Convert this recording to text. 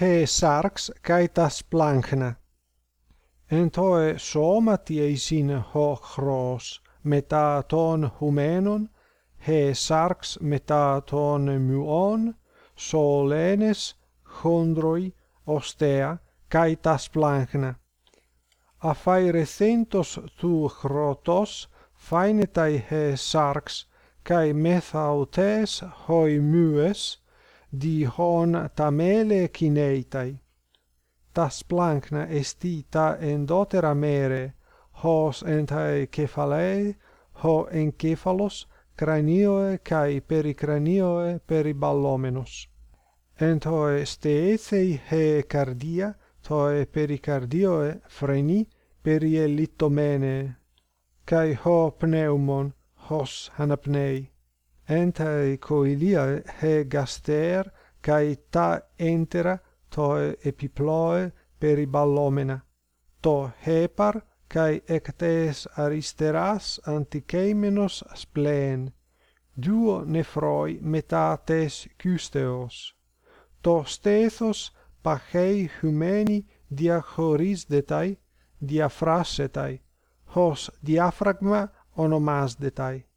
he sarx kai tas plankna en toe somati eisin ho chros meta ton humenon he sarx meta ton muon solenes chondroi ostea kai tas plankna aphairethentος του χρότος φαίνεται he sarx kai methautes hoi mues di hon tamele kineitai. Tas plankna σπλάνκνα εστί endotera mere, hos χως εν ho κεφαλαί, χω εγκέφαλος, kai pericranioe periballomenos en toe steethei he cardia toe pericardioe freni perielitomene kai ho pneumon hos hanapnei entai coilia he gaster kai ta entera to epiploe periballomena. To hepar kai ectes aristeras antikeimenos spleen. Duo nephroi metates custeos. To stethos pachei diachoris detai diafrasetai hos diaphragma onomasdetai.